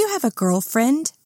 you have a girlfriend?